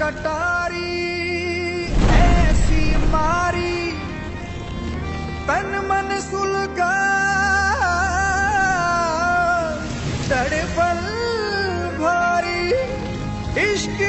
कटारी ऐसी मारी तन मन सुलगा तड़पल भारी इश्क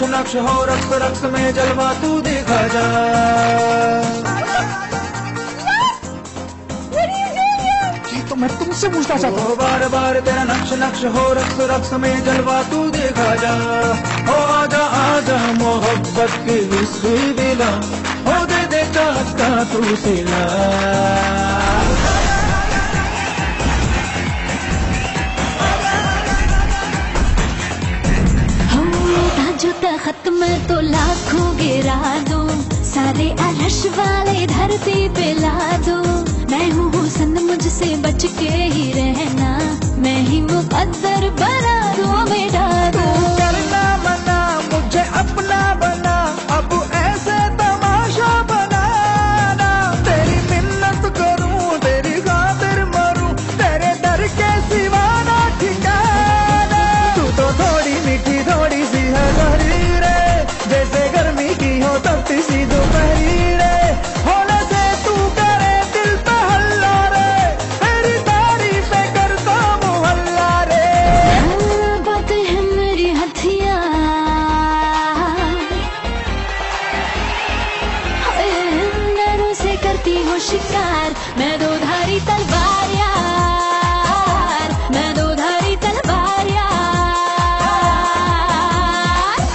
नक्श नक्श हो रक्त रक्त में जलवा तू देखा जा। तो मैं तुमसे पूछना चाहता हूँ। बार बार तेरा नक्श नक्श हो रक्त रक्त में जलवा तू देखा जा। ओ आजा आजा मोहब्बत की विश्वी दिला ओ दे दे चाहता तू सिला। में तो लाखों गिरा दो, सारे अलश वाले धरती पे ला दो। मैं हूँ हुसन मुझसे बच के ही रहना, मैं ही मुकद्दर बना दो बेटा करती हूँ शिकार मैं दो धारी तलवार यार। मैं दो धारी तलवार यार।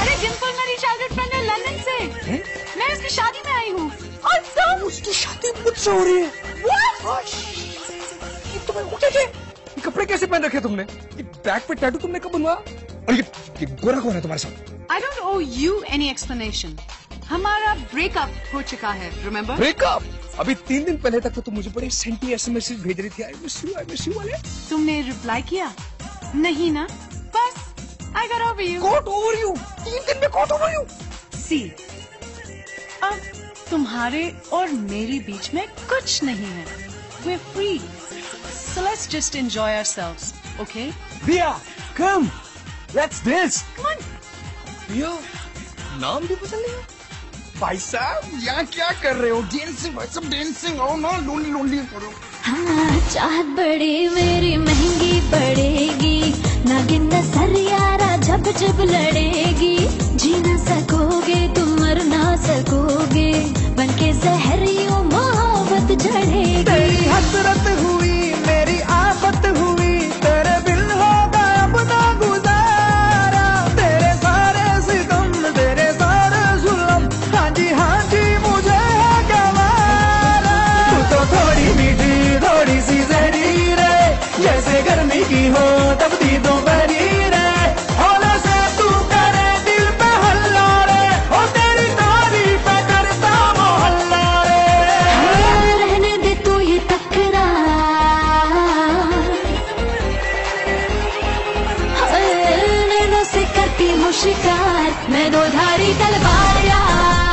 अरे डिम्पल मेरी शागिर्द फ्रेंड है लंदन से। मैं उसकी शादी में आई हूँ। और तुम? उसकी शादी मुझसे हो रही है। ये उठे थे। ये कपड़े कैसे पहन रखे तुमने? ये बैक पे टैटू तुमने कब बनवाया? और ये, ये गोरा कौन है तुम्हारे साथ? I don't owe you any explanation हमारा ब्रेकअप हो चुका है रिमेम्बर ब्रेकअप अभी तीन दिन पहले तक तो तुम मुझे बड़े सेंटी एसएमएस भेज रही थी। I miss you I miss you वाले। तुमने रिप्लाई किया? नहीं ना? बस I got over you got over you तीन दिन में कॉट ओवर यू सी अब तुम्हारे और मेरे बीच में कुछ नहीं है। We free so let's just enjoy ourselves okay Bia, come. Let's dance. Come on Bia, नाम भी बदल लिया भाई साहब, यहाँ क्या कर रहे हो? डेंसिंग भाई साहब डेंसिंग आओ ना लोनली लोनली करो। हाँ चाहत बड़ी, मेरी महँगी पड़ेगी। नागिन सर यारा जब जब लड़ेगी। हो दबती दो बरी रे। तू करे दिल पे हल्ला करता मोहल्ला रहने दे तू ये तकरार। से करती हूँ शिकार मैं दो धारी तलवार यार।